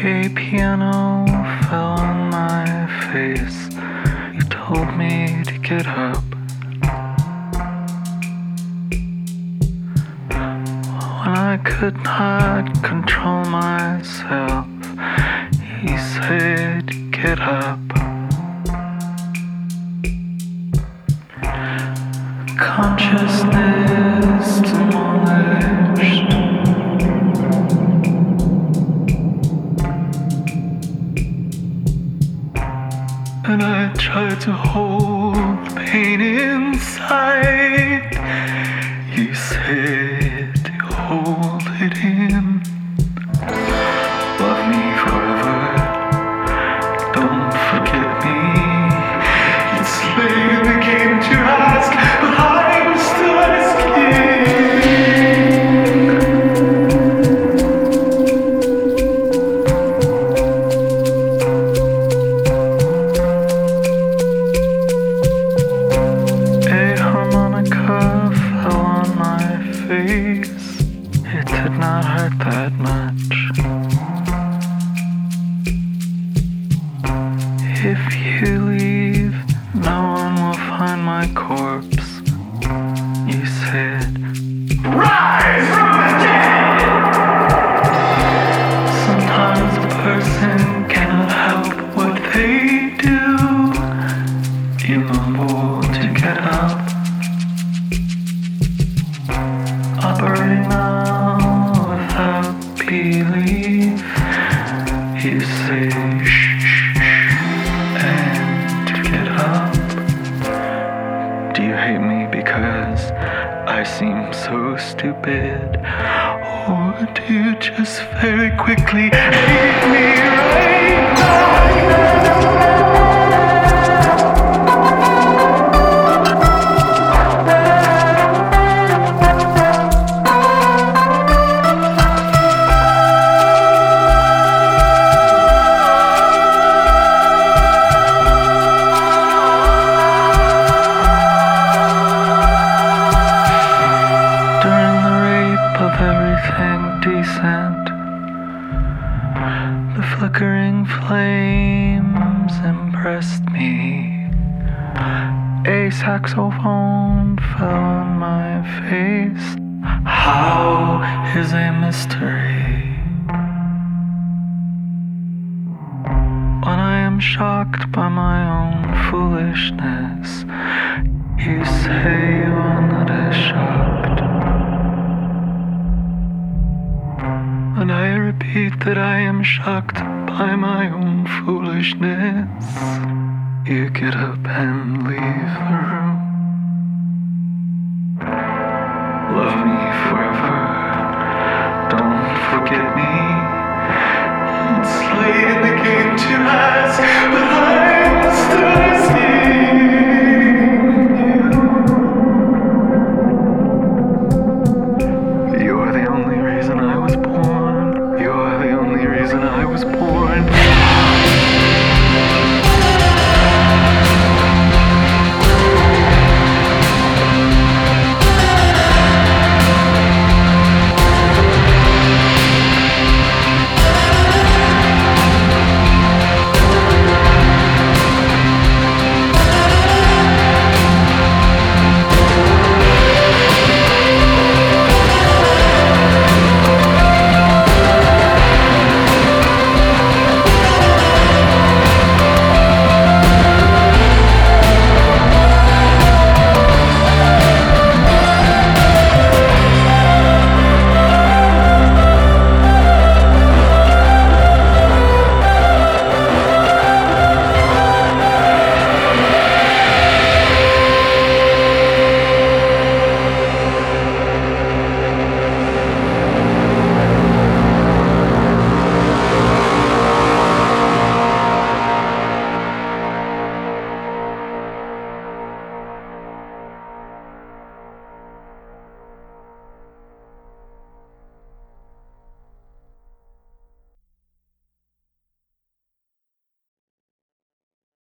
A piano fell on my face. You told me to get up. When I could not control myself, he said, Get up. To know and I try to hold the pain inside. You said not hurt that much. If you leave, no one will find my corpse. You said, Rise from the dead! Sometimes a person cannot help what they do. You mumble to get up. Operating now belief. You say shh, shh, shh, and get up. Do you hate me because I seem so stupid? Or do you just very quickly hate me right now? Flickering flames impressed me. A saxophone fell on my face. How is a mystery? When I am shocked by my own foolishness, you say you are not shocked. And I repeat that I am shocked by my own foolishness. You get up and leave the room. Love me forever. Don't forget me. It's late in the game to ask.